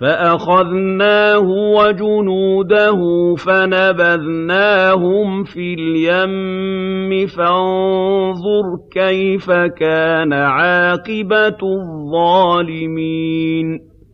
فَأَخَذْنَاهُ وَجُنُودَهُ فَنَبَذْنَاهُمْ فِي الْيَمِّ فَانظُرْ كَيْفَ كَانَ عَاقِبَةُ الظَّالِمِينَ.